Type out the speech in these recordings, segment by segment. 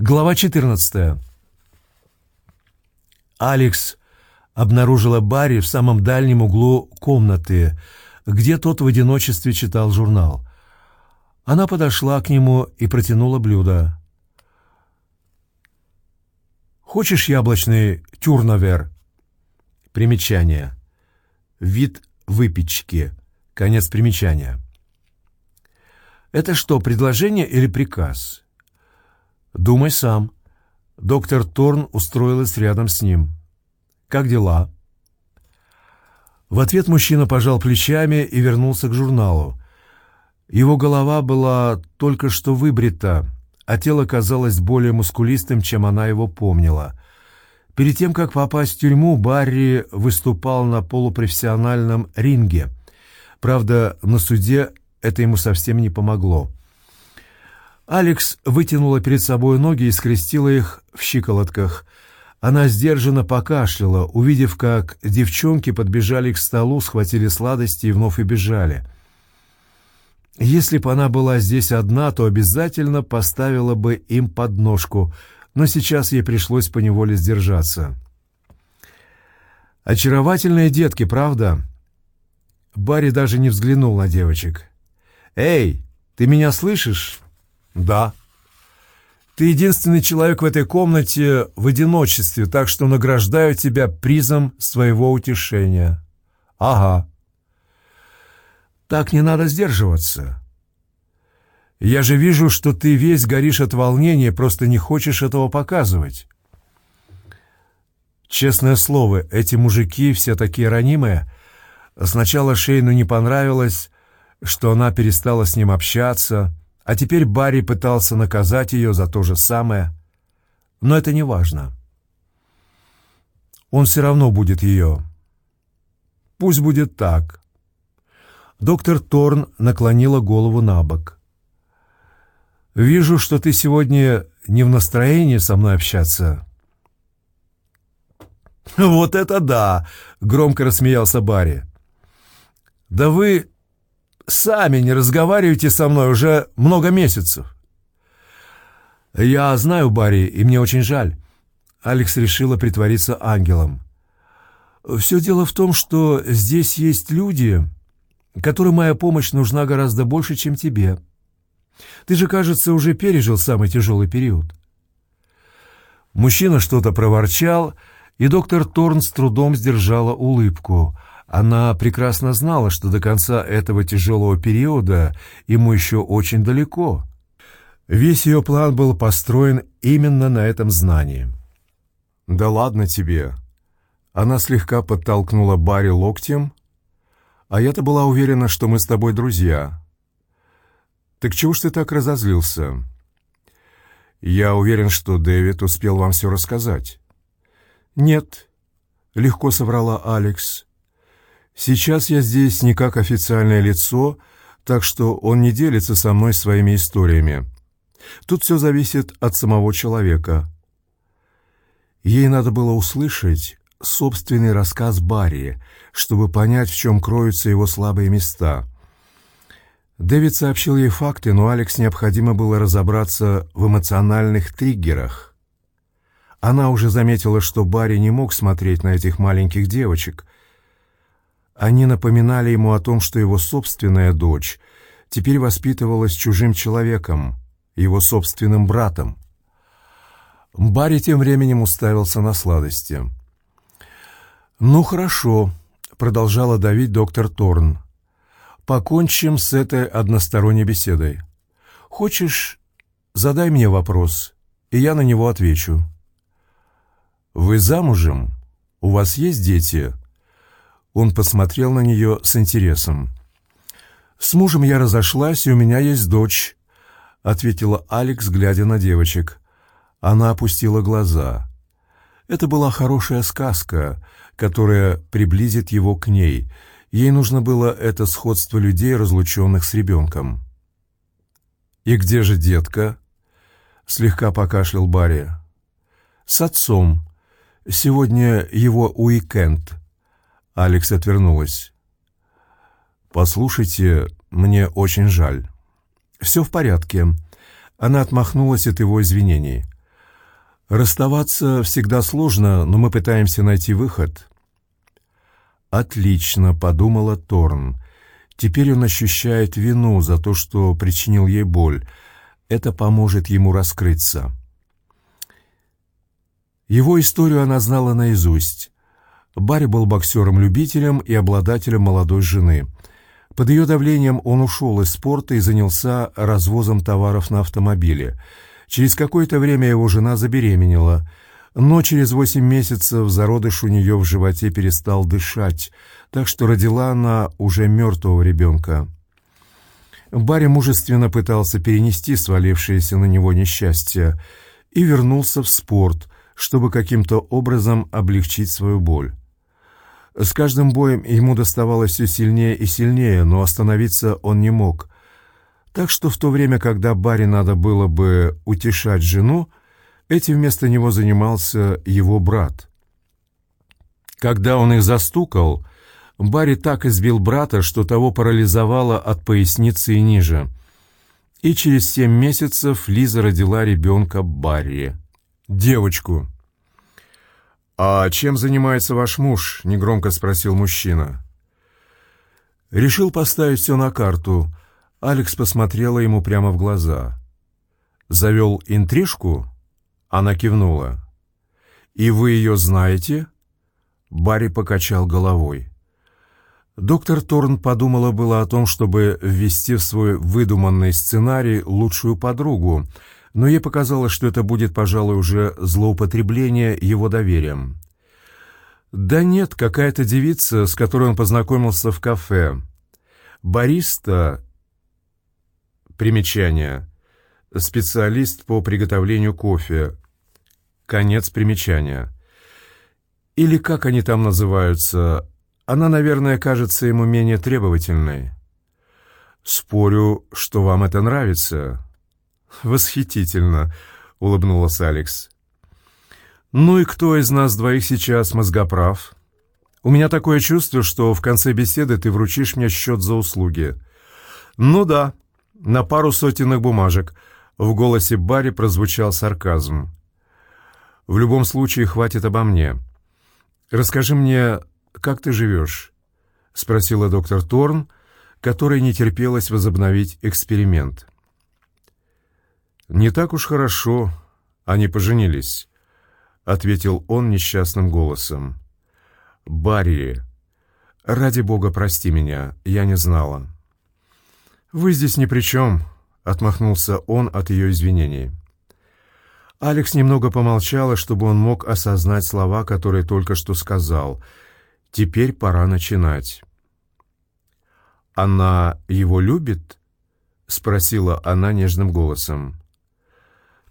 Глава 14. Алекс обнаружила Барри в самом дальнем углу комнаты, где тот в одиночестве читал журнал. Она подошла к нему и протянула блюдо. «Хочешь яблочный тюрновер?» Примечание. Вид выпечки. Конец примечания. «Это что, предложение или приказ?» «Думай сам». Доктор Торн устроилась рядом с ним. «Как дела?» В ответ мужчина пожал плечами и вернулся к журналу. Его голова была только что выбрита, а тело казалось более мускулистым, чем она его помнила. Перед тем, как попасть в тюрьму, Барри выступал на полупрофессиональном ринге. Правда, на суде это ему совсем не помогло. Алекс вытянула перед собой ноги и скрестила их в щиколотках. Она сдержанно покашляла, увидев, как девчонки подбежали к столу, схватили сладости и вновь убежали. Если бы она была здесь одна, то обязательно поставила бы им подножку, но сейчас ей пришлось поневоле сдержаться. «Очаровательные детки, правда?» Барри даже не взглянул на девочек. «Эй, ты меня слышишь?» «Да». «Ты единственный человек в этой комнате в одиночестве, так что награждаю тебя призом своего утешения». «Ага». «Так не надо сдерживаться». «Я же вижу, что ты весь горишь от волнения, просто не хочешь этого показывать». Честное слово, эти мужики все такие ранимые. Сначала Шейну не понравилось, что она перестала с ним общаться, а теперь Барри пытался наказать ее за то же самое. Но это не важно. Он все равно будет ее. Пусть будет так. Доктор Торн наклонила голову на бок. «Вижу, что ты сегодня не в настроении со мной общаться». «Вот это да!» — громко рассмеялся Барри. «Да вы сами не разговариваете со мной уже много месяцев». «Я знаю, Барри, и мне очень жаль». Алекс решила притвориться ангелом. «Все дело в том, что здесь есть люди, которым моя помощь нужна гораздо больше, чем тебе. Ты же, кажется, уже пережил самый тяжелый период». Мужчина что-то проворчал, и доктор Торн с трудом сдержала улыбку — она прекрасно знала, что до конца этого тяжелого периода ему еще очень далеко. Весь ее план был построен именно на этом знании. «Да ладно тебе!» Она слегка подтолкнула Барри локтем, а я-то была уверена, что мы с тобой друзья. «Так чего ж ты так разозлился?» «Я уверен, что Дэвид успел вам все рассказать». «Нет», — легко соврала Алекс. Сейчас я здесь не как официальное лицо, так что он не делится со мной своими историями. Тут все зависит от самого человека. Ей надо было услышать собственный рассказ Барри, чтобы понять, в чем кроются его слабые места. Дэвид сообщил ей факты, но Алекс необходимо было разобраться в эмоциональных триггерах. Она уже заметила, что Барри не мог смотреть на этих маленьких девочек — они напоминали ему о том, что его собственная дочь теперь воспитывалась чужим человеком, его собственным братом. Барри тем временем уставился на сладости. «Ну хорошо», — продолжала давить доктор Торн. «Покончим с этой односторонней беседой. Хочешь, задай мне вопрос, и я на него отвечу». «Вы замужем? У вас есть дети?» Он посмотрел на нее с интересом. «С мужем я разошлась, и у меня есть дочь», — ответила Алекс, глядя на девочек. Она опустила глаза. Это была хорошая сказка, которая приблизит его к ней. Ей нужно было это сходство людей, разлученных с ребенком. «И где же детка?» — слегка покашлял Барри. «С отцом. Сегодня его уикенд», Алекс отвернулась. «Послушайте, мне очень жаль». «Все в порядке». Она отмахнулась от его извинений. Расставаться всегда сложно, но мы пытаемся найти выход. Отлично, подумала Торн. Теперь он ощущает вину за то, что причинил ей боль. Это поможет ему раскрыться. Его историю она знала наизусть. Барри был боксером-любителем и обладателем молодой жены. Под ее давлением он ушел из спорта и занялся развозом товаров на автомобиле. Через какое-то время его жена забеременела, но через восемь месяцев зародыш у нее в животе перестал дышать, так что родила она уже мертвого ребенка. Барри мужественно пытался перенести свалившееся на него несчастье и вернулся в спорт, чтобы каким-то образом облегчить свою боль. С каждым боем ему доставалось все сильнее и сильнее, но остановиться он не мог. Так что в то время, когда Барри надо было бы утешать жену, этим вместо него занимался его брат. Когда он их застукал, Барри так избил брата, что того парализовало от поясницы и ниже. И через семь месяцев Лиза родила ребенка Барри. Девочку. «А чем занимается ваш муж?» — негромко спросил мужчина. Решил поставить все на карту — Алекс посмотрела ему прямо в глаза. «Завел интрижку?» Она кивнула. «И вы ее знаете?» Барри покачал головой. Доктор Торн подумала было о том, чтобы ввести в свой выдуманный сценарий лучшую подругу, но ей показалось, что это будет, пожалуй, уже злоупотребление его доверием. «Да нет, какая-то девица, с которой он познакомился в кафе. Бариста Примечание. Специалист по приготовлению кофе. Конец примечания. Или как они там называются? Она, наверное, кажется ему менее требовательной. Спорю, что вам это нравится. Восхитительно, улыбнулась Алекс. Ну и кто из нас двоих сейчас мозгоправ? У меня такое чувство, что в конце беседы ты вручишь мне счет за услуги. Ну да, на пару сотенных бумажек. В голосе Барри прозвучал сарказм. «В любом случае, хватит обо мне. Расскажи мне, как ты живешь?» — спросила доктор Торн, которой не терпелось возобновить эксперимент. «Не так уж хорошо. Они поженились», — ответил он несчастным голосом. «Барри, ради бога, прости меня, я не знала». «Вы здесь ни при чем», — отмахнулся он от ее извинений. Алекс немного помолчала, чтобы он мог осознать слова, которые только что сказал. «Теперь пора начинать». «Она его любит?» — спросила она нежным голосом.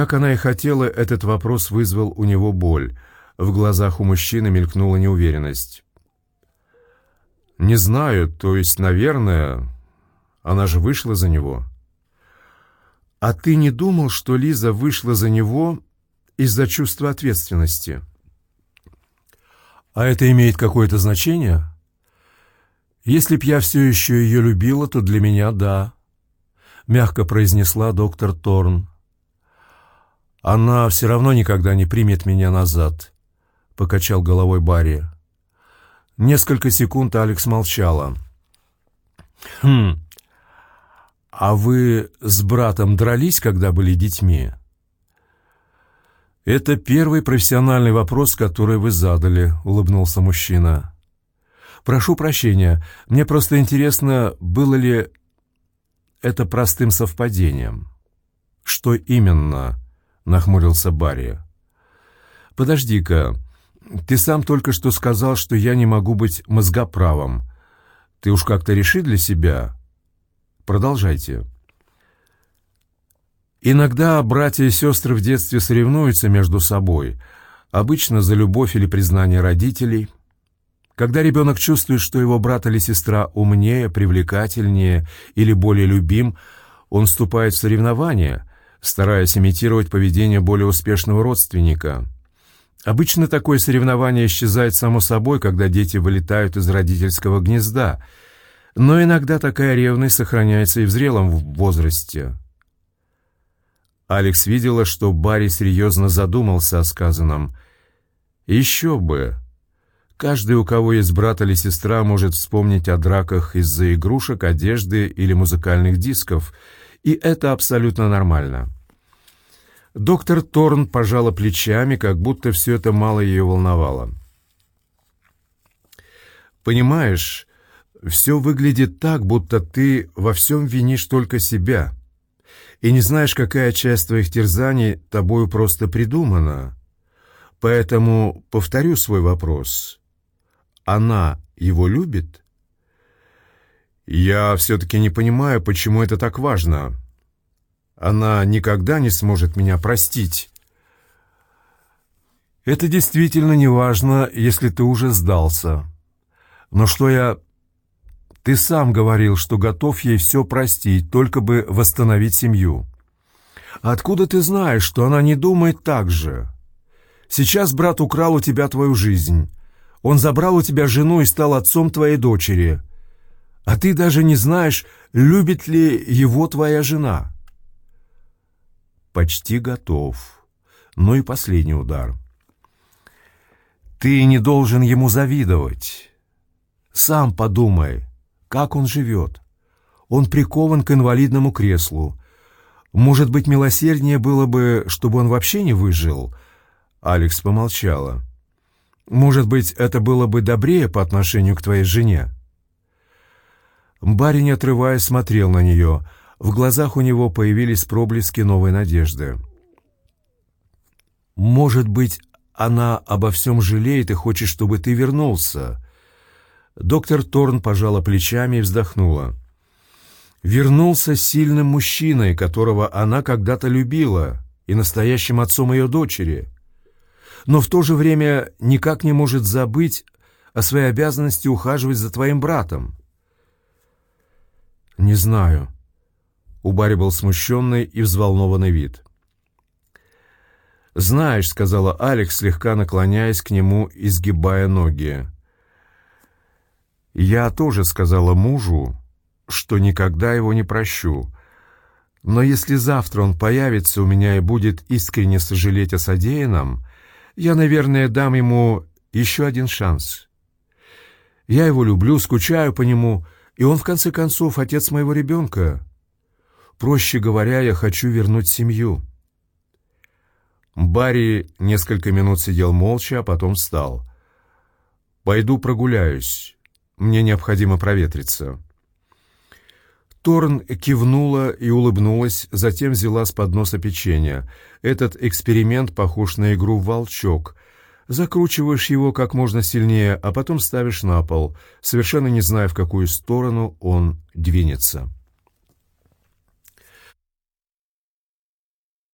Как она и хотела, этот вопрос вызвал у него боль. В глазах у мужчины мелькнула неуверенность. «Не знаю, то есть, наверное, она же вышла за него. А ты не думал, что Лиза вышла за него из-за чувства ответственности? А это имеет какое-то значение? Если б я все еще ее любила, то для меня да, мягко произнесла доктор Торн. Она все равно никогда не примет меня назад, покачал головой Барри. Несколько секунд Алекс молчала. Хм. «А вы с братом дрались, когда были детьми?» «Это первый профессиональный вопрос, который вы задали», — улыбнулся мужчина. «Прошу прощения, мне просто интересно, было ли это простым совпадением?» «Что именно?» — нахмурился Барри. «Подожди-ка, ты сам только что сказал, что я не могу быть мозгоправом. Ты уж как-то реши для себя, Продолжайте. Иногда братья и сестры в детстве соревнуются между собой, обычно за любовь или признание родителей. Когда ребенок чувствует, что его брат или сестра умнее, привлекательнее или более любим, он вступает в соревнования, стараясь имитировать поведение более успешного родственника. Обычно такое соревнование исчезает само собой, когда дети вылетают из родительского гнезда – но иногда такая ревность сохраняется и в зрелом возрасте. Алекс видела, что Барри серьезно задумался о сказанном. «Еще бы!» Каждый, у кого есть брат или сестра, может вспомнить о драках из-за игрушек, одежды или музыкальных дисков, и это абсолютно нормально. Доктор Торн пожала плечами, как будто все это мало ее волновало. «Понимаешь, все выглядит так, будто ты во всем винишь только себя, и не знаешь, какая часть твоих терзаний тобою просто придумана. Поэтому повторю свой вопрос. Она его любит?» «Я все-таки не понимаю, почему это так важно. Она никогда не сможет меня простить». «Это действительно не важно, если ты уже сдался. Но что я ты сам говорил, что готов ей все простить, только бы восстановить семью. Откуда ты знаешь, что она не думает так же? Сейчас брат украл у тебя твою жизнь. Он забрал у тебя жену и стал отцом твоей дочери. А ты даже не знаешь, любит ли его твоя жена. Почти готов. Ну и последний удар. Ты не должен ему завидовать. Сам подумай, как он живет? Он прикован к инвалидному креслу. Может быть, милосерднее было бы, чтобы он вообще не выжил?» Алекс помолчала. «Может быть, это было бы добрее по отношению к твоей жене?» Барри, не отрываясь, смотрел на нее. В глазах у него появились проблески новой надежды. «Может быть, она обо всем жалеет и хочет, чтобы ты вернулся. Доктор Торн пожала плечами и вздохнула. Вернулся сильным мужчиной, которого она когда-то любила, и настоящим отцом ее дочери. Но в то же время никак не может забыть о своей обязанности ухаживать за твоим братом. «Не знаю». У Барри был смущенный и взволнованный вид. «Знаешь», — сказала Алекс, слегка наклоняясь к нему и сгибая ноги, — я тоже сказала мужу, что никогда его не прощу. Но если завтра он появится у меня и будет искренне сожалеть о содеянном, я, наверное, дам ему еще один шанс. Я его люблю, скучаю по нему, и он, в конце концов, отец моего ребенка. Проще говоря, я хочу вернуть семью». Барри несколько минут сидел молча, а потом встал. «Пойду прогуляюсь. Мне необходимо проветриться». Торн кивнула и улыбнулась, затем взяла с подноса печенье. Этот эксперимент похож на игру «Волчок». Закручиваешь его как можно сильнее, а потом ставишь на пол, совершенно не зная, в какую сторону он двинется.